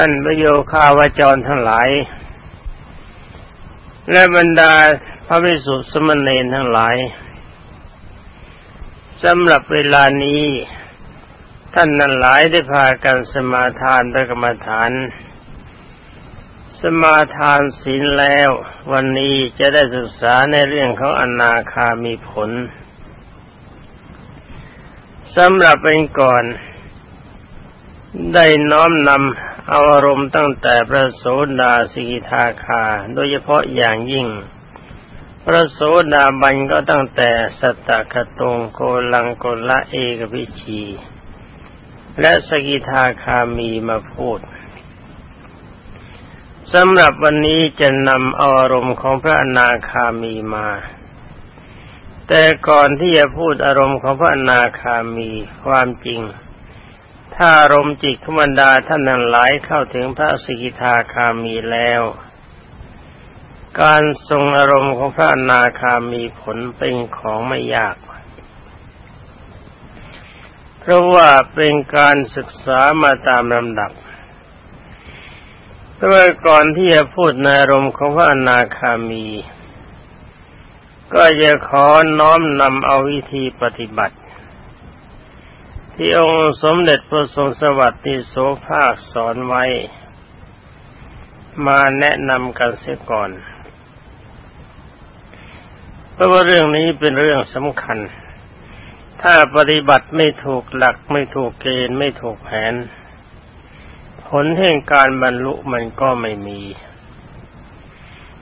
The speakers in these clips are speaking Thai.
ท่านประโยคาวจรทั้งหลาย และบรรดาพระภิกษุสมณเณรทั้งหลายสำหรับเวลานี้ ท่านนั้นหลายได้พากันสมาทานพระกรรมฐาน สมาทานศีลแล้ว วันนี้จะได้ศึกษาในเรื่องของอนาคามีผลสำหรับเป็นก่อน ได้น้อมนำ เอาอารมณ์ตั้งแต่พระโสดาสีทาคา โดยเฉพาะอย่างยิ่ง พระโสดาบันก็ตั้งแต่สัตตคตงโกลังโกละเอกพิชี และสกิทาคามีมาพูดสำหรับวันนี้จะนำอารมณ์ของพระอนาคามีมา แต่ก่อนที่จะพูดอารมณ์ของพระอนาคามีความจริง ถ้าอารมณ์จิตขมันดาท่านนั้นหลายเข้าถึงพระสิกิทาคามีแล้ว การทรงอารมณ์ของพระอนาคามีผลเป็นของไม่ยาก เพราะว่าเป็นการศึกษามาตามลำดับแต่ว่าก่อนที่จะพูดในอารมณ์ของพระอนาคามี ก็จะขอน้อมนำเอาวิธีปฏิบัติ ที่องค์สมเด็จพระทรงสวัสดิ์โสภาคสอนไว้ มาแนะนำกันเสียก่อน เพราะว่าเรื่องนี้เป็นเรื่องสำคัญ ถ้าปฏิบัติไม่ถูกหลักไม่ถูกเกณฑ์ไม่ถูกแผน ผลแห่งการบรรลุมันก็ไม่มี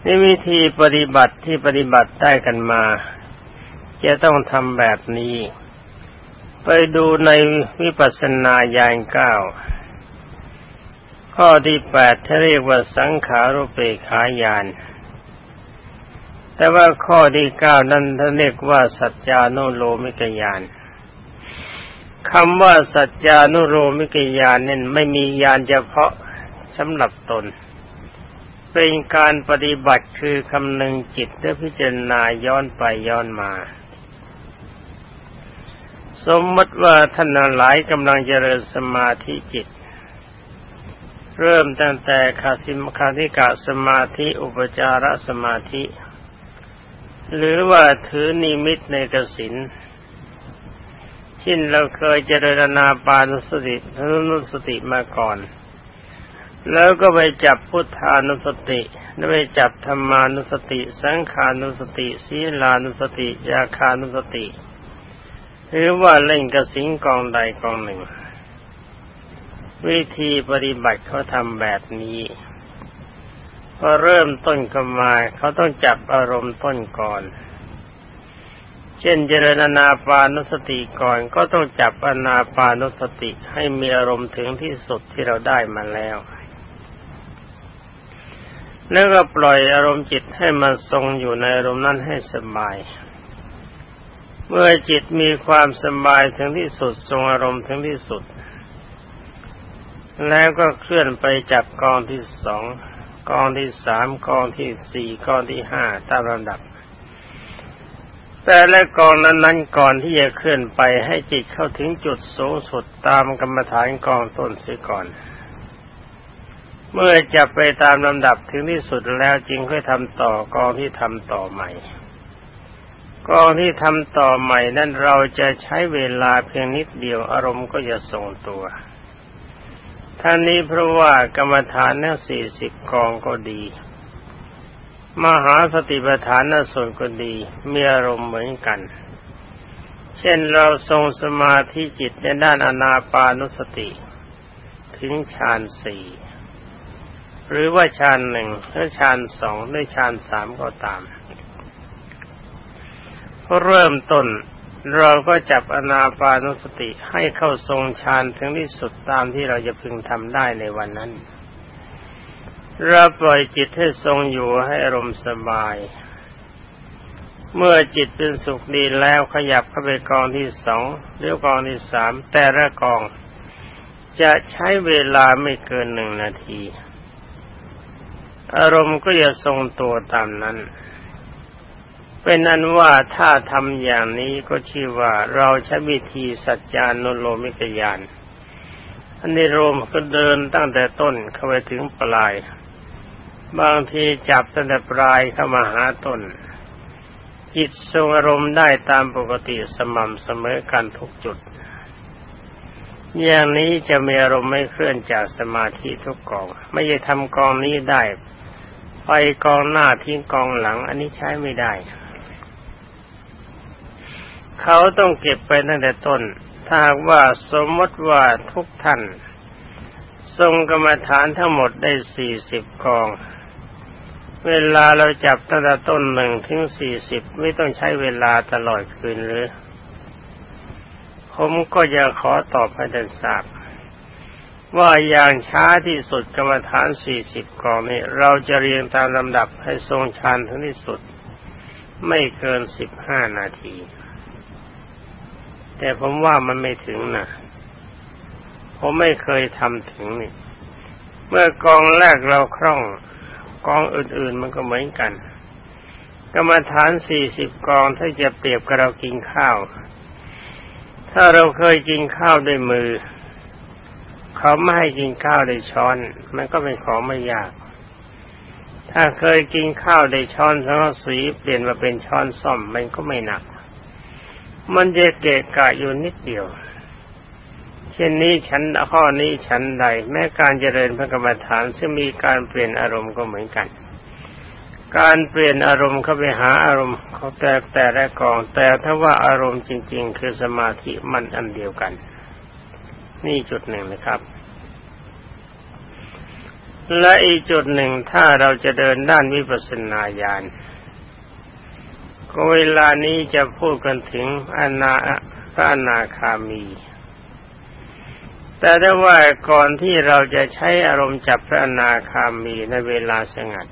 ในวิธีปฏิบัติที่ปฏิบัติได้กันมา จะต้องทำแบบนี้ ไปดูในวิปัสสนาญาณเก้าข้อที่แปดที่เรียกว่าสังขารุเปขายาน แต่ว่าข้อที่เก้านั้นท่านเรียกว่าสัจจานุโลมิกยานคำว่าสัจจานุโลมิกยานนี่ไม่มียานเฉพาะสำหรับตน เป็นการปฏิบัติคือคำนึงจิตและพิจารณาย้อนไปย้อนมา สมมติว่าท่านหลายกำลังเจริญสมาธิจิต เริ่มตั้งแต่คาสิมคาธิกาสมาธิอุปจารสมาธิ หรือว่าถือนิมิตในกสินเช่นเราเคยเจริญนาปานุสตินุสติมาก่อน แล้วก็ไปจับพุทธานุสติแล้วไปจับธรรมานุสติ สังขานุสติ ศีลานุสติยาคานุสติ หรือว่าเล่นกระสิงกองใดกองหนึ่ง วิธีปฏิบัติเขาทำแบบนี้พอเริ่มต้นกมาเขาต้องจับอารมณ์ต้นก่อน เช่นเจริญนาปานุสติก่อนก็ต้องจับอนาปานุสติให้มีอารมณ์ถึงที่สุดที่เราได้มาแล้ว แล้วก็ปล่อยอารมณ์จิตให้มันทรงอยู่ในอารมณ์นั้นให้สบาย เมื่อจิตมีความสบายถึงที่สุดทรงอารมณ์ถึงที่สุด แล้วก็เคลื่อนไปจับกองที่สองกองที่สามกองที่สี่กองที่ห้าตามลำดับ แต่และกองนั้นๆก่อนที่จะเคลื่อนไปให้จิตเข้าถึงจุดสูงสุดตามกรรมฐานกองต้นเสียก่อน เมื่อจะไปตามลำดับถึงที่สุดแล้วจึงค่อยทำต่อกองที่ทำต่อใหม่ กองที่ทำต่อใหม่นั้นเราจะใช้เวลาเพียงนิดเดียวอารมณ์ก็จะทรงตัวท่านนี้เพราะว่ากรรมฐานนั้นสี่สิบกองก็ดี มหาสติปัฏฐานนส่วนก็ดี มีอารมณ์เหมือนกัน เช่นเราทรงสมาธิจิตในด้านอนาปานุสติ ถึงฌานสี่หรือว่าฌานหนึ่งหรือฌานสองหรือฌานสามก็ตาม เริ่มต้นเราก็จับอนาปานุสติให้เข้าทรงฌานถึงที่สุดตามที่เราจะพึงทำได้ในวันนั้น เราปล่อยจิตให้ทรงอยู่ให้อารมณ์สบาย เมื่อจิตเป็นสุขดีแล้วขยับเข้าไปกองที่สองหรือกองที่สามแต่ละกอง จะใช้เวลาไม่เกินหนึ่งนาที อารมณ์ก็จะทรงตัวตามนั้น เป็นนั้นว่าถ้าทำอย่างนี้ก็ชื่อว่าเราใช้วิธีสัจจานุโลมิกยาน อันนี้รมก็เดินตั้งแต่ต้นเข้าไปถึงปลาย บางทีจับตั้งแต่ปลายเข้ามาหาต้น จิตทรงอารมณ์ได้ตามปกติสม่ำเสมอกันทุกจุด อย่างนี้จะมีอารมณ์ไม่เคลื่อนจากสมาธิทุกกอง ไม่จะทำกองนี้ได้ ไปกองหน้าทิ้งกองหลัง อันนี้ใช้ไม่ได้ เขาต้องเก็บไปตั้งแต่ต้น ถ้าหากว่าสมมติว่าทุกท่าน ทรงกรรมฐานทั้งหมดได้สี่สิบกอง เวลาเราจับตั้งแต่ต้นหนึ่งถึงสี่สิบไม่ต้องใช้เวลาตลอดคืนหรือ ผมก็จะขอตอบให้ท่านทราบว่าอย่างช้าที่สุดกรรมฐานสี่สิบกองนี้ เราจะเรียงตามลำดับให้ทรงฌานถึงที่สุด ไม่เกินสิบห้านาที แต่ผมว่ามันไม่ถึงนะผมไม่เคยทำถึงนี่ เมื่อกองแรกเราคล่อง กองอื่นๆมันก็เหมือนกัน กรรมฐานสี่สิบกองถ้าจะเปรียบกับเรากินข้าว ถ้าเราเคยกินข้าวด้วยมือ เขาไม่ให้กินข้าวด้วยช้อน มันก็เป็นของไม่ยาก ถ้าเคยกินข้าวด้วยช้อนสังสีเปลี่ยนมาเป็นช้อนซ่อมมันก็ไม่หนัก มันจะเกะกะอยู่นิดเดียว เช่นนี้ฉันข้อนี้ฉันใด แม้การเจริญพระกรรมฐานซึ่งมีการเปลี่ยนอารมณ์ก็เหมือนกัน การเปลี่ยนอารมณ์เข้าไปหาอารมณ์เขาแต่แต่ละกอง แต่ถ้าว่าอารมณ์จริง ๆ คือสมาธิมันอันเดียวกัน นี่จุดหนึ่งนะครับ และอีกจุดหนึ่งถ้าเราจะเดินด้านวิปัสสนาญาณ เวลานี้จะพูดกันถึงอนาพระอนาคามี แต่ได้ว่าก่อนที่เราจะใช้อารมณ์จับพระอนาคามีในเวลาสงัด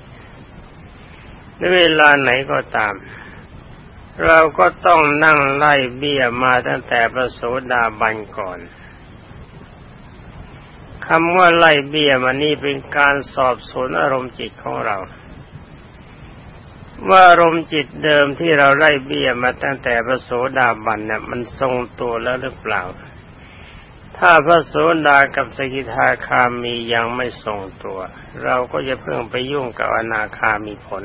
ในเวลาไหนก็ตาม เราก็ต้องนั่งไล่เบี้ยมาตั้งแต่ประโสดาบันก่อนคำว่าไล่เบี้ยมานี่เป็นการสอบสวนอารมณ์จิตของเรา ว่าอารมณ์จิตเดิมที่เราไล่เบี้ยมาตั้งแต่พระโสดาบันเนี่ยมันทรงตัวแล้วหรือเปล่า ถ้าพระโสดากับสกิทาคามียังไม่ทรงตัว เราก็จะเพิ่งไปยุ่งกับอนาคามีผล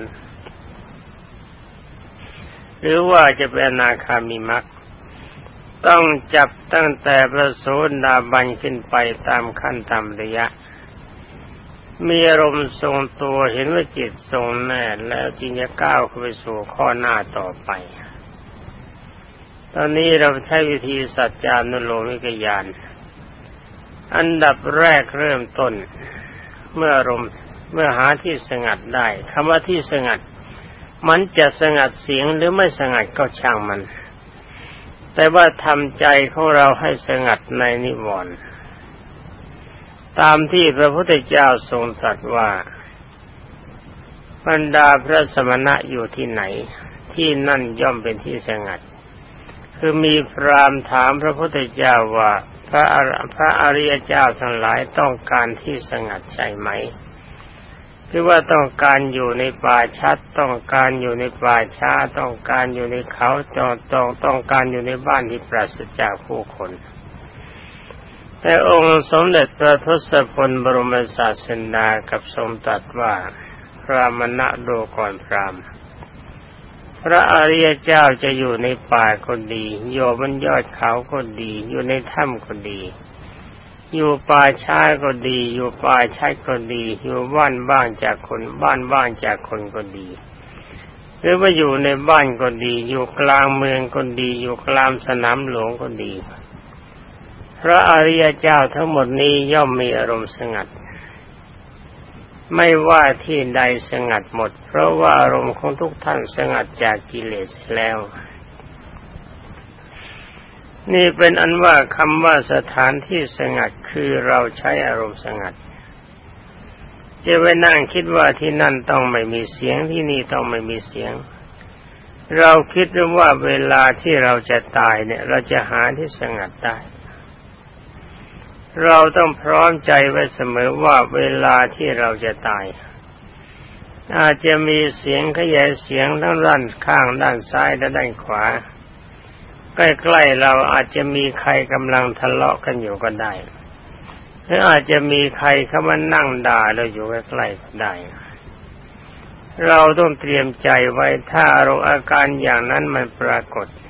หรือว่าจะเป็นอนาคามีมรรคต้องจับตั้งแต่พระโสดาบันขึ้นไปตามขั้นตามระยะ มีอารมณ์ทรงตัวเห็นว่าจิตทรงแน่แล้วจึงจะก้าวเข้าไปสู่ข้อหน้าต่อไป ตอนนี้เราใช้วิธีสัจจานุโลมิกยาน อันดับแรกเริ่มต้น เมื่ออารมณ์เมื่อหาที่สงัดได้คำว่าที่สงัด มันจะสงัดเสียงหรือไม่สงัดก็ช่างมัน แต่ว่าทำใจของเราให้สงัดในนิวรณ์ ตามที่พระพุทธเจ้าทรงตรัสว่าบรรดาพระสมณะอยู่ที่ไหน ที่นั่นย่อมเป็นที่สงัด คือมีพรามถามพระพุทธเจ้าว่าพระพระอริยเจ้าทั้งหลายต้องการที่สงัดใช่ไหมคือว่าต้องการอยู่ในป่าชัด ต้องการอยู่ในป่าช้า ต้องการอยู่ในเขาต้องต้องต้องการอยู่ในบ้านที่ปราศจากผู้คน แต่องค์สมเด็จพระทศพลบรมศาสดากับทรงตรัสว่าพระมณะดูก่อนพรามพระอริยเจ้าจะอยู่ในป่าคนดีอยู่บนยอดเขาคนดี อยู่ในถ้ำคนดี อยู่ป่าช้าก็ดี อยู่ป่าช้ก็ดี อยู่บ้านบ้างจากคนบ้านบ้างจากคนก็ดี หรือว่าอยู่ในบ้านก็ดี อยู่กลางเมืองคนดี อยู่กลางสนามหลวงคนดี พระอริยเจ้าทั้งหมดนี้ย่อมมีอารมณ์สงัด ไม่ว่าที่ใดสงัดหมด เพราะว่าอารมณ์ของทุกท่านสงัดจากกิเลสแล้ว นี่เป็นอันว่าคำว่าสถานที่สงัดคือเราใช้อารมณ์สงัดจะไปนั่งคิดว่าที่นั่นต้องไม่มีเสียงที่นี่ต้องไม่มีเสียง เราคิดว่าเวลาที่เราจะตายเนี่ย เราจะหาที่สงัดได้ เราต้องพร้อมใจไว้เสมอว่าเวลาที่เราจะตาย อาจจะมีเสียงขยายเสียงทั้งด้านข้างด้านซ้ายและด้านขวา ใกล้ๆเราอาจจะมีใครกำลังทะเลาะกันอยู่ก็ได้หรืออาจจะมีใครเขามานั่งด่าเราอยู่ใกล้ๆก็ได้ เราต้องเตรียมใจไว้ถ้าเราอาการอย่างนั้นมันปรากฏเ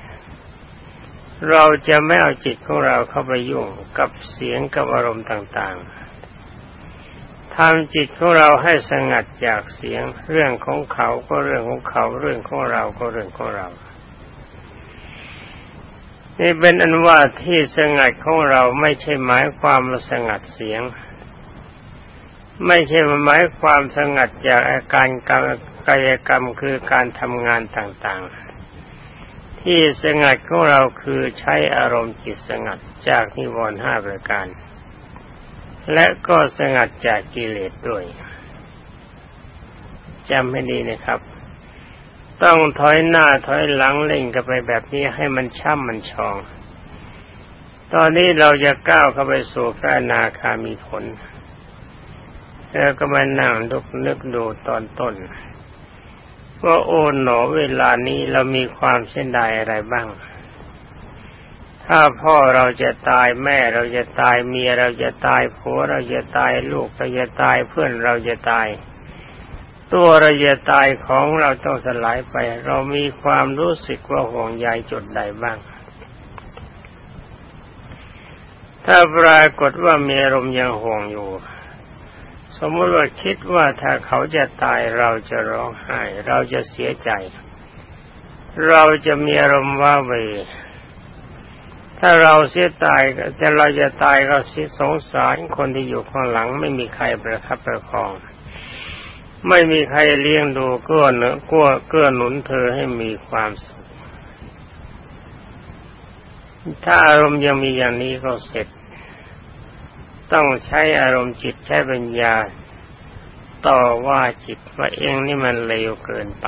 เราจะไม่เอาจิตของเราเข้าไปยุ่งกับเสียงกับอารมณ์ต่างๆทำจิตของเราให้สงัดจากเสียง เรื่องของเขาก็เรื่องของเขา เรื่องของเราก็เรื่องของเรา นี่เป็นอันว่าที่สงัดของเราไม่ใช่หมายความสงัดเสียง ไม่ใช่หมายความสงัดจากอาการกายกรรมคือการทำงานต่างๆ ที่สงัดของเราคือใช้อารมณ์จิตสงัดจากนิวรณ์ห้าประการ และก็สงัดจากกิเลสด้วยจำให้ดีนะครับ ต้องถอยหน้าถอยหลังเล่นกันไปแบบนี้ให้มันช่ำมันชอง ตอนนี้เราจะก้าวเข้าไปสู่พระนาคามีผลแล้วก็มานั่งนึกนึกดูตอนต้น ว่าโอ๋หนอเวลานี้เรามีความเส้นใดอะไรบ้าง ถ้าพ่อเราจะตายแม่เราจะตายเมียเราจะตายผัวเราจะตายลูกเราจะตายเพื่อนเราจะตาย ตัวเราจะตายของเราต้องสลายไป เรามีความรู้สึกว่าห่วงใยจุดใดบ้าง ถ้าปรากฏว่ามีอารมณ์ยังห่วงอยู่ สมมติว่าคิดว่าถ้าเขาจะตายเราจะร้องไห้ เราจะเสียใจ เราจะมีอารมณ์ว่าเวถ้าเราเสียตายแต่เราจะตายก็สิสงสารคนที่อยู่ข้างหลัง ไม่มีใครประคับประคอง ไม่มีใครเลี้ยงดูเกื้อเนื้อกื้อเกื้อหนุนเธอให้มีความสุขถ้าอารมณ์ยังมีอย่างนี้ก็เสร็จ ต้องใช้อารมณ์จิตใช้ปัญญา ต่อว่าจิตว่าเองนี่มันเลวเกินไป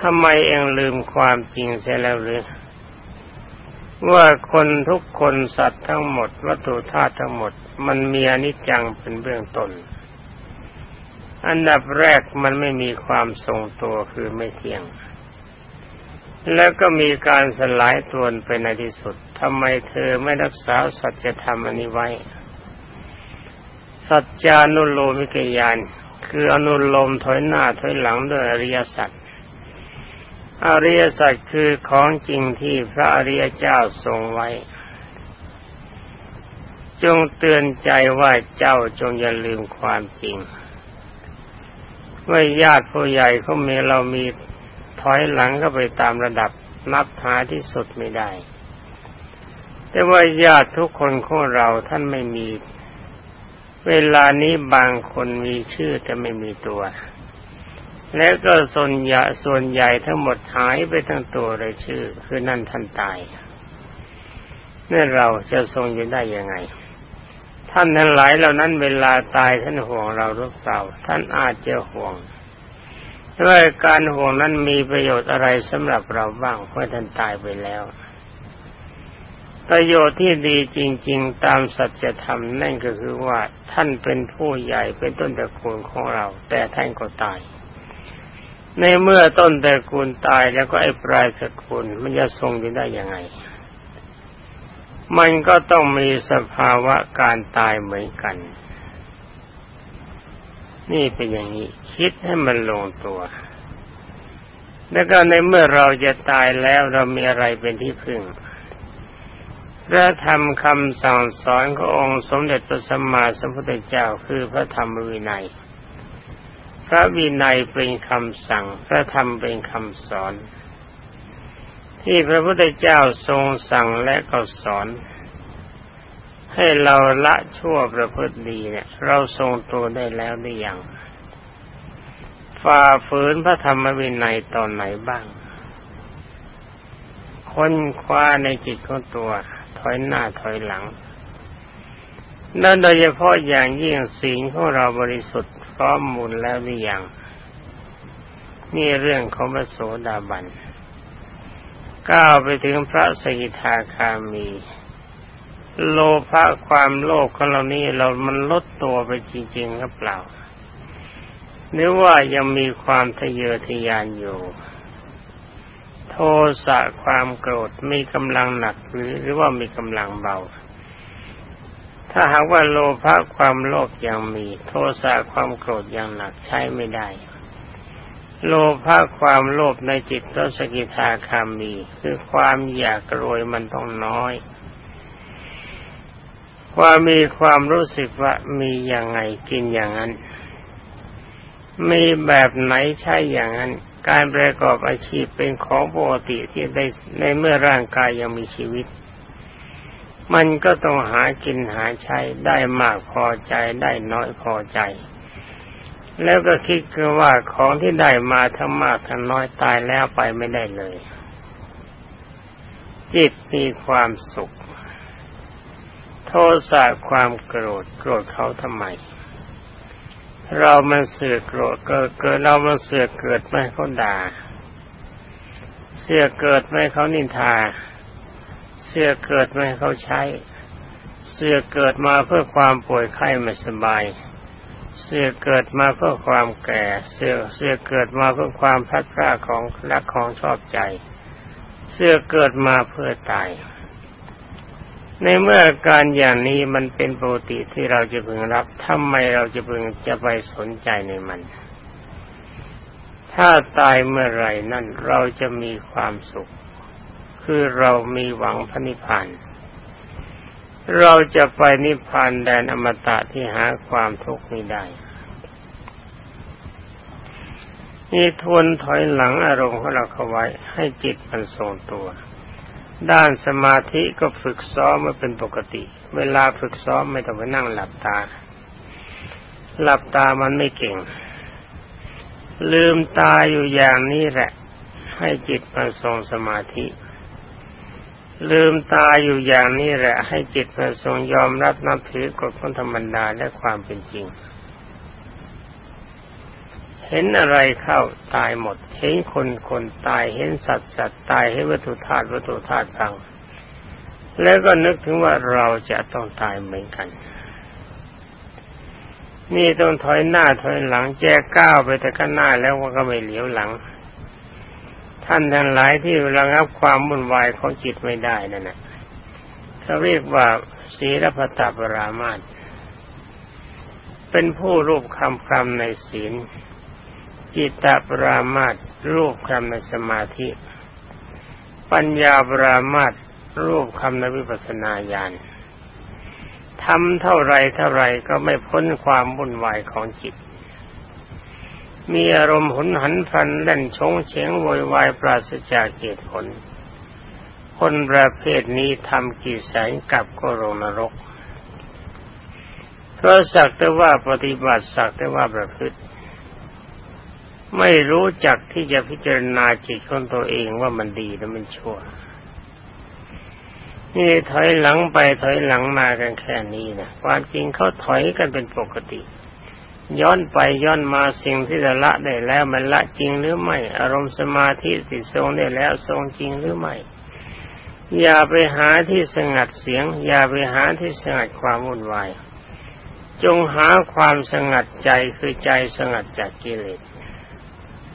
ทำไมเองลืมความจริงเสียแล้วหรือว่าคนทุกคนสัตว์ทั้งหมด วัตถุธาตุทั้งหมด มันมีอนิจจังเป็นเบื้องต้น อันดับแรกมันไม่มีความทรงตัวคือไม่เที่ยง แล้วก็มีการสลายตัวไปในที่สุดทำไมเธอไม่รักษาสัจธรรมอันนี้ไว้ สัจจานุโลมิกยาน คืออนุโลมถอยหน้าถอยหลังด้วยอริยสัจอริยสัจคือของจริงที่พระอริยเจ้าทรงไว้ จงเตือนใจว่าเจ้าจงอย่าลืมความจริงว่าญาติผู้ใหญ่เขามีเรามี ถอยหลังก็ไปตามระดับนับหาที่สุดไม่ได้ แต่ว่าญาติทุกคนของเราท่านไม่มี เวลานี้บางคนมีชื่อแต่ไม่มีตัว และก็ส่วนใหญ่ส่วนใหญ่ทั้งหมดหายไปทั้งตัวเลยชื่อ คือนั่นท่านตายนี่เราจะทรงอยู่ได้ยังไง ท่านทั้งหลายเหล่านั้นเวลาตายท่านห่วงเราหรือเปล่า ท่านอาจจะห่วง ด้วยการห่วงนั้นมีประโยชน์อะไรสำหรับเราบ้างเพราะท่านตายไปแล้ว ประโยชน์ที่ดีจริง ๆ ตามสัจธรรมนั่นก็คือว่าท่านเป็นผู้ใหญ่เป็นต้นตระกูลของเรา แต่ท่านก็ตาย ในเมื่อต้นตระกูลตายแล้วก็ไอ้ปลายตระกูลมันจะทรงอยู่ได้ยังไง มันก็ต้องมีสภาวะการตายเหมือนกัน นี่เป็นอย่างนี้ คิดให้มันลงตัว แล้วก็ในเมื่อเราจะตายแล้วเรามีอะไรเป็นที่พึ่งพระธรรมคำสั่งสอนขององค์สมเด็จพระสัมมาสัมพุทธเจ้าคือพระธรรมวินัย พระวินัยเป็นคำสั่ง พระธรรมเป็นคำสอน ที่พระพุทธเจ้าทรงสั่งและก็สอน ให้เราละชั่วประพฤติดีเนี่ย เราทรงตัวได้แล้วหรือยังฝ่าฝืนพระธรรมวินัยตอนไหนบ้าง ค้นคว้าในจิตของตัว ถอยหน้าถอยหลังนั่นโดยเฉพาะอย่างยิ่งสิ่งของเราบริสุทธิ์พร้อมมูลแล้วหรือยังนี่เรื่องของพระโสดาบันก้าวไปถึงพระสกิทาคามี โลภะความโลภของเรานี่เรามันลดตัวไปจริงๆหรือเปล่า หรือว่ายังมีความทะเยอทะยานอยู่ โทสะความโกรธมีกำลังหนักหรือหรือว่ามีกำลังเบา ถ้าหากว่าโลภะความโลภยังมี โทสะความโกรธยังหนักใช้ไม่ได้ โลภะความโลภในจิตรสกิทาคามี คือความอยากรวยมันต้องน้อย ความมีความรู้สึกว่ามีอย่างไงกินอย่างนั้น มีแบบไหนใช่อย่างนั้น การประกอบอาชีพเป็นของปกติที่ได้ในเมื่อร่างกายยังมีชีวิต มันก็ต้องหากินหาใช้ได้มากพอใจได้น้อยพอใจ แล้วก็คิดคือว่าของที่ได้มาทั้งมากทั้งน้อยตายแล้วไปไม่ได้เลย จิตมีความสุข โทสะความโกรธโกรธเขาทำไม เรามันเสือโกรธเกิดเกิดเรามันเสือเกิดไม่เขาด่า เสือเกิดไม่เขานินทา เสื้อเกิดไมาให้เขาใช้ เสื้อเกิดมาเพื่อความป่วยไข้ไม่สบายเสื้อเกิดมาเพื่อความแก่ เสือเสือเกิดมาเพื่อความพัดพราของรักของชอบใจ เสือเกิดมาเพื่อตาย ในเมื่อการอย่างนี้มันเป็นปกติที่เราจะพึงรับทำไมเราจะพึงจะไปสนใจในมัน ถ้าตายเมื่อไหร่นั่นเราจะมีความสุข คือเรามีหวังพระนิพพานเราจะไปนิพพานแดนอมตะที่หาความทุกข์ไม่ได้นี่ทวนถอยหลังอารมณ์ของเราเข้าไว้ให้จิตมันทรงตัว ด้านสมาธิก็ฝึกซ้อมมาเป็นปกติ เวลาฝึกซ้อมไม่ต้องไปนั่งหลับตา หลับตามันไม่เก่ง ลืมตาอยู่อย่างนี้แหละ ให้จิตมันทรงสมาธิ ลืมตาอยู่อย่างนี้แหละ ให้จิตมันทรงยอมรับนับถือกฎของธรรมดาและความเป็นจริง เห็นอะไรเข้าตายหมด เห็นคนคนตาย เห็นสัตว์สัตว์ตายให้วัตถุธาตุวัตถุธาตุพังแล้วก็นึกถึงว่าเราจะต้องตายเหมือนกัน นี่ต้องถอยหน้าถอยหลังแจกก้าวไปแต่ข้างหน้าแล้วก็ไม่เหลียวหลัง ท่านทั้งหลายที่ระงับความวุ่นวายของจิตไม่ได้นั่นนะเขาเรียกว่าศีลพัตปรามาตเป็นผู้รูปคำคำในศีล จิตตปรามาตรูปคำในสมาธิ ปัญญาปรามาตรูปคำในวิปัสสนาญาณทำเท่าไรเท่าไรก็ไม่พ้นความวุ่นวายของจิต มีอารมณ์หุนหันพลันเล่นชงเฉงโวยวายปราศจากเหตุผล คนประเภทนี้ทำกี่แสนกับก็ลงนรก เพราะสักแต่ว่าปฏิบัติสักแต่ว่าประพฤติ ไม่รู้จักที่จะพิจารณาจิตของตัวเองว่ามันดีหรือมันชั่ว นี่ถอยหลังไปถอยหลังมากันแค่นี้นะความจริงเขาถอยกันเป็นปกติ ย้อนไปย้อนมาสิ่งที่จะละได้แล้วมันละจริงหรือไม่ อารมณ์สมาธิติดทรงได้แล้วทรงจริงหรือไม่ อย่าไปหาที่สงัดเสียง อย่าไปหาที่สงัดความวุ่นวายจงหาความสงัดใจคือใจสงัดจากกิเลส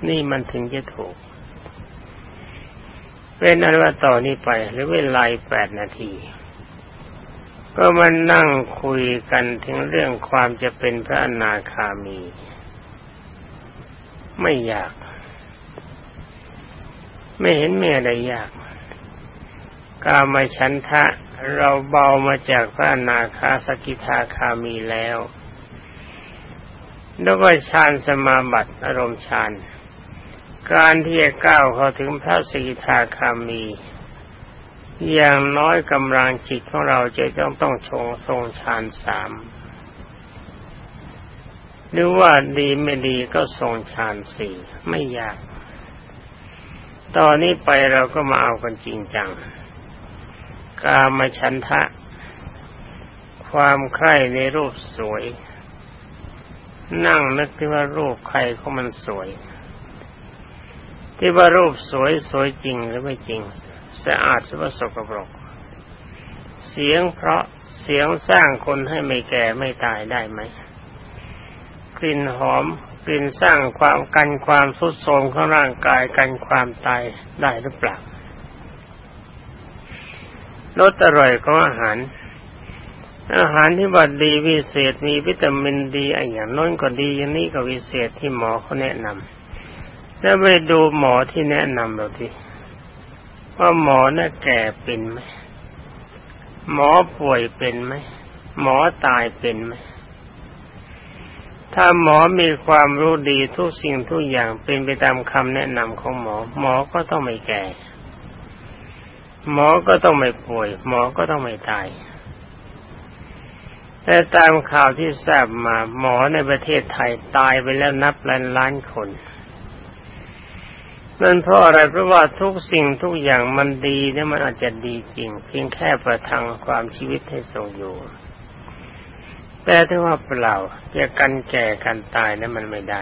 นี่มันถึงจะถูก เป็นอันว่าต่อนนี้ไปหรือเวลาแปดนาที ก็มานั่งคุยกันถึงเรื่องความจะเป็นพระอนาคามี ไม่อยาก ไม่เห็นมีอะไรยากกามาชันทะเราเบามาจากพระอนาคาสกิทาคามีแล้ว แล้วก็ฌานสมาบัติอารมณ์ฌาน การที่จะก้าวเข้าถึงพระสกิทาคามี อย่างน้อยกำลังจิตของเราจะต้องต้องชงทรงฌานสามหรือว่าดีไม่ดีก็ทรงฌานสี่ไม่ยาก ตอนนี้ไปเราก็มาเอากันจริงจัง กามฉันทะ ความใคร่ในรูปสวย นั่งนึกที่ว่ารูปใครเขามันสวย ที่ว่ารูปสวยสวยจริงหรือไม่จริง สะอาดหรือว่าสกปรก เสียงเพราะเสียงสร้างคนให้ไม่แก่ไม่ตายได้ไหมกลิ่นหอมกลิ่นสร้างความกันความสุดโทมของร่างกายกันความตายได้หรือเปล่ารสอร่อยของอาหาร อาหารที่บัดดีวิเศษมีวิตามินดีออย่างน้นก็ดีอย่างนี้ก็วิเศษที่หมอเขาแนะนำ แล้วไปดูหมอที่แนะนำเราทีว่าหมอน่ะแก่เป็นไหมหมอป่วยเป็นไหมหมอตายเป็นไหมถ้าหมอมีความรู้ดีทุกสิ่งทุกอย่างเป็นไปตามคำแนะนำของหมอ หมอก็ต้องไม่แก่ หมอก็ต้องไม่ป่วย หมอก็ต้องไม่ตาย แต่ตามข่าวที่ทราบมา หมอในประเทศไทยตายไปแล้วนับล้านล้านคน นั่นเพราะอะไรเพราะว่าทุกสิ่งทุกอย่างมันดีเนี่ยมันอาจจะดีจริง เพียงแค่ประทังความชีวิตให้ทรงอยู่ แต่ถ้าว่าเปล่าจะกันแก่กันตายนั้นมันไม่ได้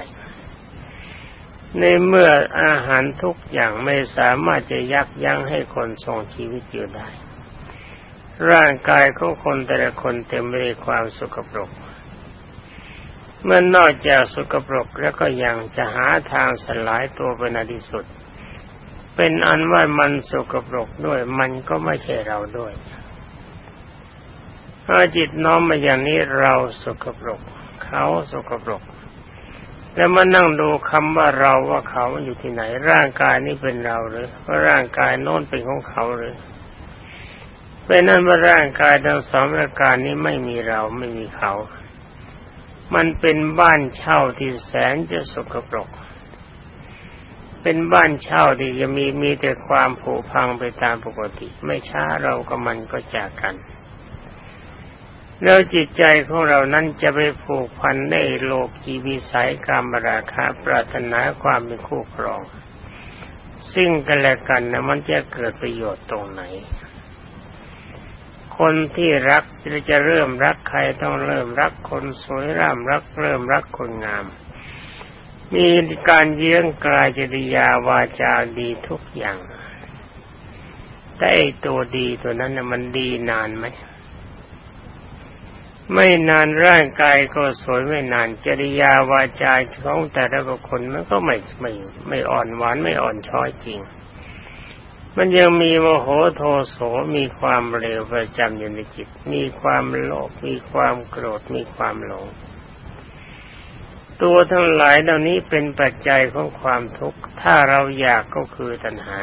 ในเมื่ออาหารทุกอย่างไม่สามารถจะยักยั้งให้คนทรงชีวิตอยู่ได้ ร่างกายของคนแต่ละคนเต็มไปด้วยความสุขปรก เมื่อนอกจากสุขปรกแล้วก็ยังจะหาทางสลายตัวเป็นอดีสุด เป็นอันว่ามันสุขปรกด้วย มันก็ไม่ใช่เราด้วย ถ้าจิตน้อมมาอย่างนี้เราสกปรก เขาสกปรก แล้วมานั่งดูคำว่าเราว่าเขาอยู่ที่ไหน ร่างกายนี้เป็นเราหรือว่าร่างกายโน้นเป็นของเขาหรือเป็นนั้นว่าร่างกายทั้งสองประการนี้ไม่มีเราไม่มีเขา มันเป็นบ้านเช่าที่แสนจะสกปรก เป็นบ้านเช่าที่จะมีมีแต่ความผุพังไปตามปกติ ไม่ช้าเรากับมันก็จากกัน แล้วจิตใจของเรานั้นจะไปผูกพันในโลกีวิสัยกรรมราคาปรารถนาความเป็นคู่ครอง ซึ่งกันและกันนะมันจะเกิดประโยชน์ตรงไหน คนที่รักจะเริ่มรักใครต้องเริ่มรักคนสวยร่ำรักเริ่มรักคนงาม มีการเยื้องกายจริยาวาจาดีทุกอย่าง แต่ตัวดีตัวนั้นนะมันดีนานไหมไม่นานร่างกายก็สวยไม่นานจริยาวาจาของแต่ละคนมันก็ไม่ไม่ไม่อ่อนหวานไม่อ่อนช้อยจริง มันยังมีโมโหโทโสมีความเร็วประจำอยู่ในจิต มีความโลภมีความโกรธมีความหลง ตัวทั้งหลายเหล่านี้เป็นปัจจัยของความทุกข์ ถ้าเราอยากก็คือตัณหา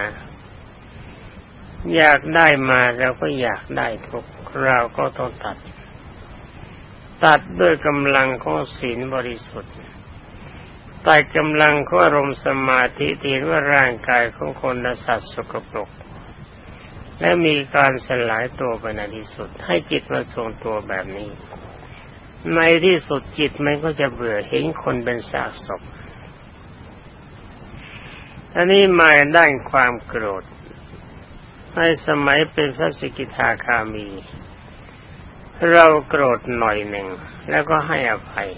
อยากได้มาเราก็อยากได้ทุกเราก็ต้องตัด ตัดด้วยกำลังของศีลบริสุทธิ์ ตัดกำลังของอารมณ์สมาธิที่ว่าร่างกายของคนและสัตว์สกปรก และมีการสลายตัวไปในที่สุด ให้จิตมาทรงตัวแบบนี้ ในที่สุดจิตมันก็จะเบื่อเห็นคนเป็นซากศพอันนี้มาด้านความโกรธในสมัยเป็นพระสกิทาคามี เราโกรธหน่อยหนึ่ง แล้วก็ให้อภัย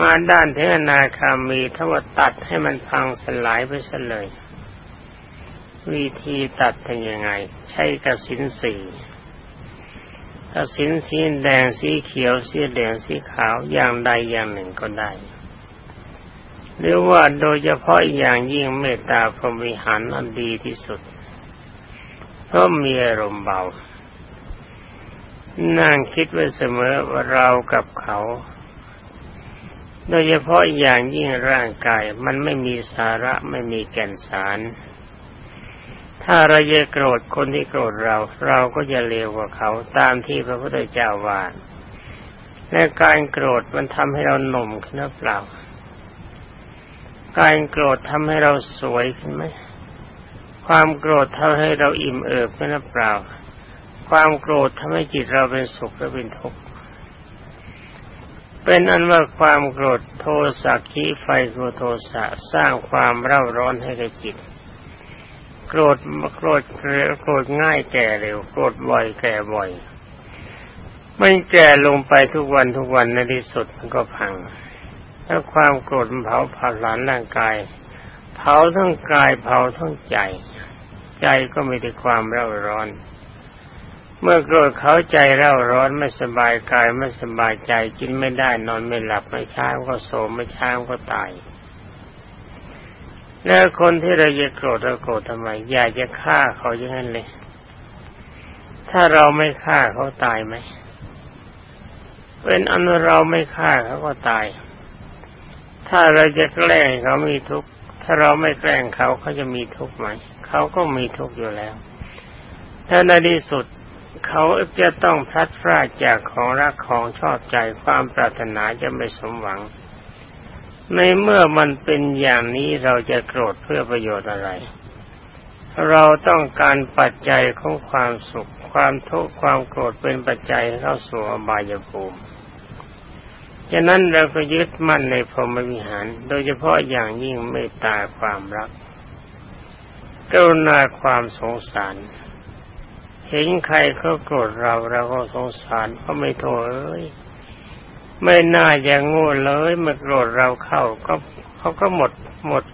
มาด้านเทนาคามีทว่าตัดให้มันพังสลายไปซะเลย วิธีตัดเป็นยังไง ใช้กระสินสีกระสินสีแดงสีเขียวสีแดงสีขาวอย่างใดอย่างหนึ่งก็ได้ หรือว่าโดยเฉพาะอย่างยิ่งเมตตาพรหมิหารนั้นดีที่สุด เพราะมีอารมณ์เบา นั่งคิดไว้เสมอว่าเรากับเขา โดยเฉพาะอย่างยิ่งร่างกายมันไม่มีสาระไม่มีแก่นสาร ถ้าเราจะโกรธคนที่โกรธเรา เราก็จะเลวกว่าเขาตามที่พระพุทธเจ้าว่าและการโกรธมันทำให้เราหนุ่มขึ้นหรือเปล่า การโกรธทำให้เราสวยขึ้นไหมความโกรธทำให้เราอิ่มเอิบขึ้นหรือเปล่า ความโกรธทำให้จิตเราเป็นสุขและเป็นทุกข์ เป็นอันว่าความโกรธโทสะขีไฟโกรธโทสะสร้างความเร่าร้อนให้กับจิต โกรธโกรธโกรธง่ายแก่เร็วโกรธบ่อยแก่บ่อยมันแก่ลงไปทุกวันทุกวันในที่สุดมันก็พังถ้าความโกรธมันเผาผลาญร่างกาย เผาทั้งกายเผาทั้งใจ ใจก็ไม่ได้ความเร่าร้อน เมื่อโกรธเขาใจเร่าร้อนไม่สบายกายไม่สบายใจกินไม่ได้นอนไม่หลับไม่ช้าก็โศมไม่ช้าก็ตาย แล้วคนที่เราจะโกรธเราโกรธทำไมอยากจะฆ่าเขาอย่างนั้นเลย ถ้าเราไม่ฆ่าเขาตายไหมเป็นอันเราไม่ฆ่าเขาก็ตาย ถ้าเราจะแกล้งเขามีทุกข์ถ้าเราไม่แกล้งเขาเขาจะมีทุกข์ไหมเขาก็มีทุกข์อยู่แล้วถ้าในที่สุด เขาจะต้องพลัดพรากจากของรักของชอบใจความปรารถนาจะไม่สมหวัง ในเมื่อมันเป็นอย่างนี้เราจะโกรธเพื่อประโยชน์อะไร เราต้องการปัจจัยของความสุข ความทุกข์ความโกรธเป็นปัจจัยเข้าสู่อบายภูมิฉะนั้นเราก็ยึดมั่นในพรหมวิหาร โดยเฉพาะอย่างยิ่งเมตตาความรักกรุณาความสงสาร เห็นใครเขาโกรธเราเราก็สงสารเขาไม่โทษเอ้ยไม่น่าอย่างงูเลยมาโกรธเราเข้าก็เขาก็หมดหมด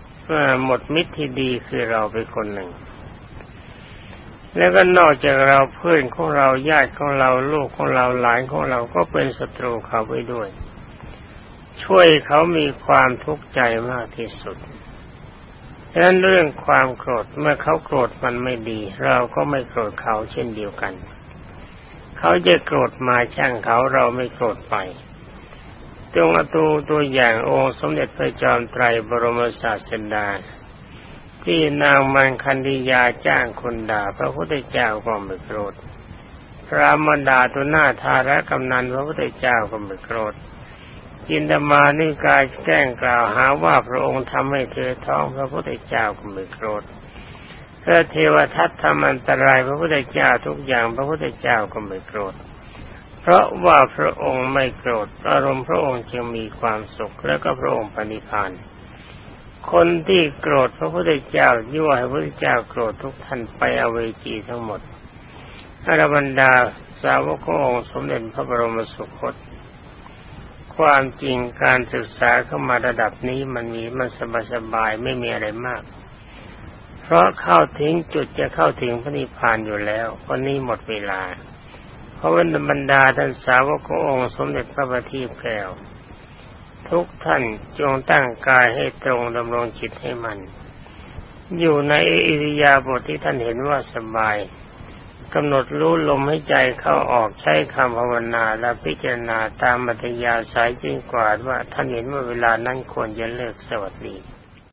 หมดมิตรที่ดีคือเราไปคนหนึ่ง แล้วก็นอกจากเราเพื่อนของเราญาติของเราลูกของเราหลานของเราก็เป็นศัตรูเขาไปด้วย ช่วยเขามีความทุกข์ใจมากที่สุด ฉะนั้นเรื่องความโกรธเมื่อเขาโกรธมันไม่ดี เราก็ไม่โกรธเขาเช่นเดียวกัน เขาจะโกรธมาช่างเขาเราไม่โกรธไปจงอตูตัวอย่างองค์สมเด็จพระจอมไตรบรมศาสดาที่นางมังคันธียาจ้างคนด่าพระพุทธเจ้าก็ไม่โกรธพระมาดาตัวหน้าทาระกำนันพระพุทธเจ้าก็ไม่โกรธ จินตมานิกายแจ้งกล่าวหาว่าพระองค์ทำให้เธอท้องพระพุทธเจ้าก็ไม่โกรธพระเทวทัตทำอันตรายพระพุทธเจ้าทุกอย่างพระพุทธเจ้าก็ไม่โกรธ เพราะว่าพระองค์ไม่โกรธอารมณ์พระองค์จึงมีความสุขและก็พระองค์ปณิพานคนที่โกรธพระพุทธเจ้ายั่วให้พระพุทธเจ้าโกรธทุกท่านไปอเวจีทั้งหมดอรบรรดาสาวกขององค์สมเด็จพระบรมสุคต ความจริงการศึกษาเข้ามาระดับนี้มันมีมันสบายสบายไม่มีอะไรมาก เพราะเข้าถึงจุดจะเข้าถึงพระนิพพานอยู่แล้ววันนี้หมดเวลา เพราะวันบรรดาท่านสาวกขององค์สมเด็จพระบัณฑิตแก้วทุกท่านจงตั้งกายให้ตรงดำรงจิตให้มัน อยู่ในอิริยาบถทที่ท่านเห็นว่าสบาย กำหนดรู้ลมให้ใจเข้าออกใช้คำภาวนาและพิจารณาตามมัธยาสายจริงกว่าว่าท่านเห็นว่าเวลานั้นควรจะเลิกสวัสดี